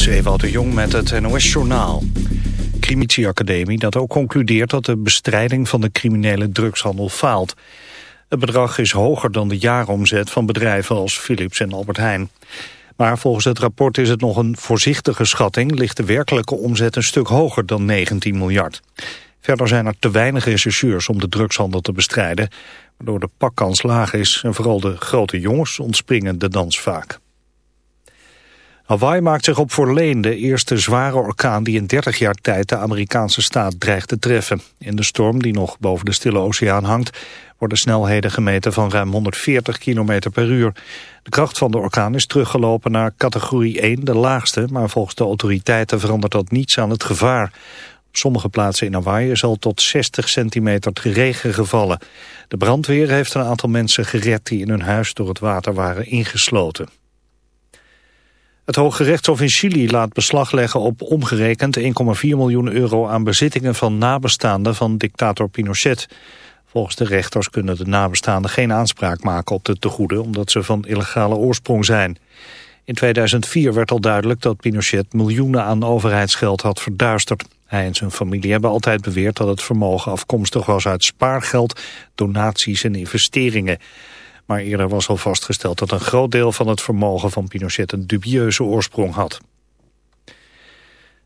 is Ewout de Jong met het NOS-journaal. Academie dat ook concludeert dat de bestrijding van de criminele drugshandel faalt. Het bedrag is hoger dan de jaaromzet van bedrijven als Philips en Albert Heijn. Maar volgens het rapport is het nog een voorzichtige schatting... ligt de werkelijke omzet een stuk hoger dan 19 miljard. Verder zijn er te weinig rechercheurs om de drugshandel te bestrijden... waardoor de pakkans laag is en vooral de grote jongens ontspringen de dans vaak. Hawaii maakt zich op voor Leen, de eerste zware orkaan die in 30 jaar tijd de Amerikaanse staat dreigt te treffen. In de storm die nog boven de Stille Oceaan hangt, worden snelheden gemeten van ruim 140 km per uur. De kracht van de orkaan is teruggelopen naar categorie 1, de laagste, maar volgens de autoriteiten verandert dat niets aan het gevaar. Op sommige plaatsen in Hawaii is al tot 60 centimeter regen gevallen. De brandweer heeft een aantal mensen gered die in hun huis door het water waren ingesloten. Het Hoge Rechtshof in Chili laat beslag leggen op omgerekend 1,4 miljoen euro aan bezittingen van nabestaanden van dictator Pinochet. Volgens de rechters kunnen de nabestaanden geen aanspraak maken op de tegoeden omdat ze van illegale oorsprong zijn. In 2004 werd al duidelijk dat Pinochet miljoenen aan overheidsgeld had verduisterd. Hij en zijn familie hebben altijd beweerd dat het vermogen afkomstig was uit spaargeld, donaties en investeringen. Maar eerder was al vastgesteld dat een groot deel van het vermogen van Pinochet een dubieuze oorsprong had.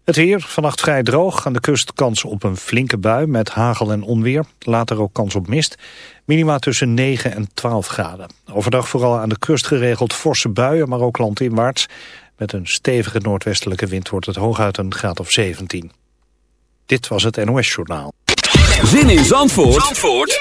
Het weer, vannacht vrij droog. Aan de kust kans op een flinke bui met hagel en onweer. Later ook kans op mist. Minima tussen 9 en 12 graden. Overdag vooral aan de kust geregeld forse buien, maar ook landinwaarts. Met een stevige noordwestelijke wind wordt het hooguit een graad of 17. Dit was het NOS Journaal. Zin in Zandvoort, Zandvoort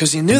Cause you knew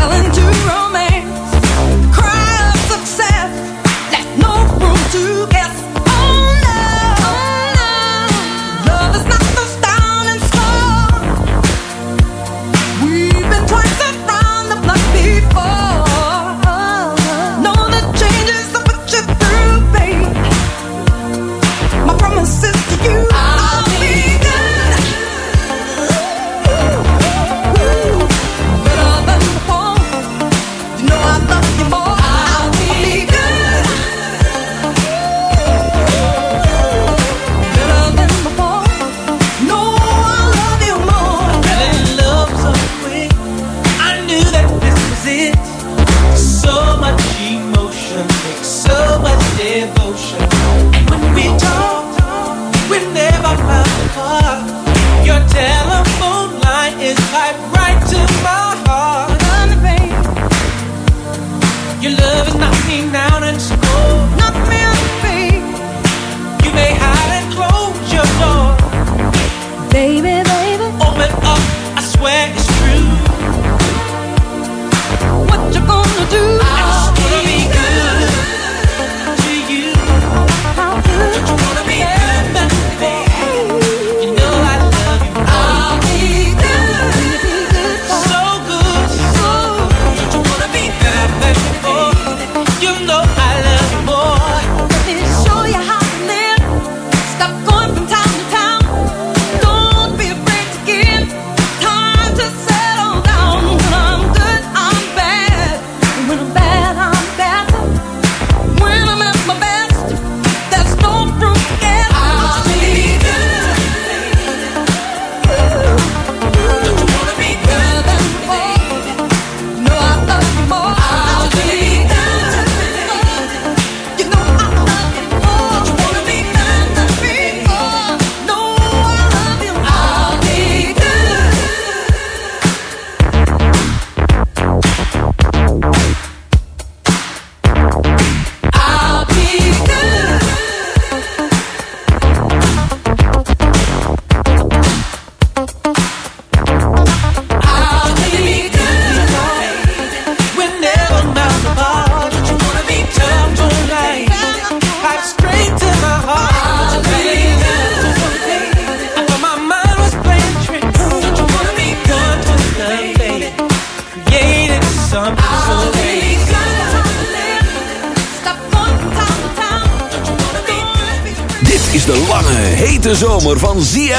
fell into romance.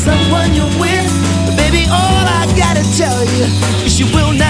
someone you're with. But baby, all I gotta tell you is you will not.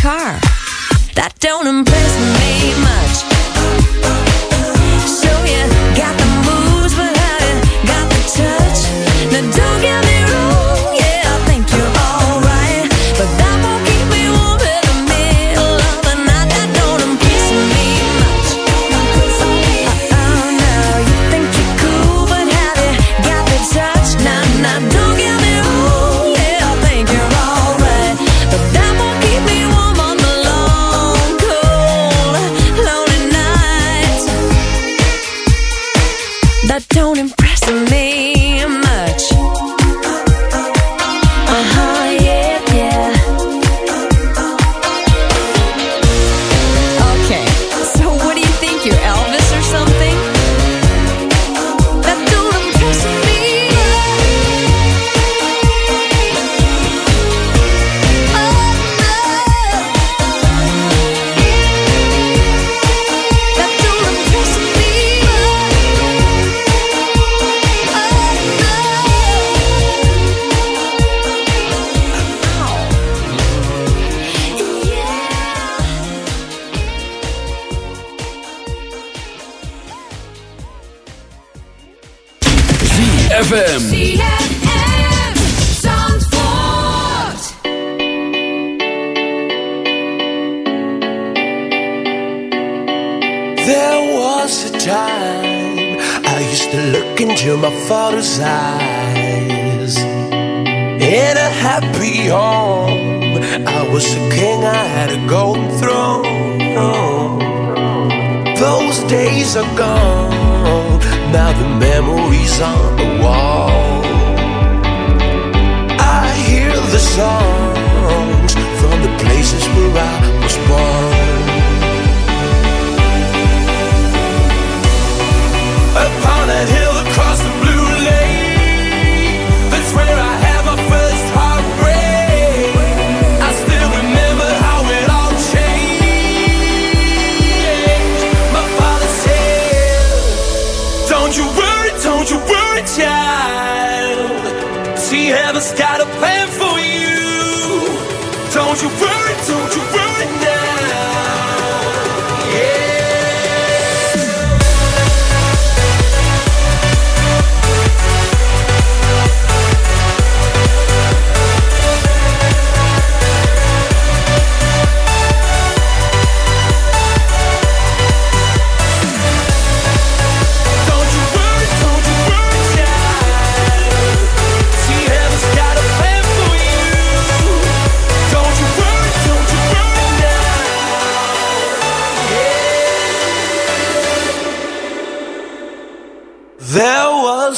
car.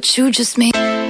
what you just made.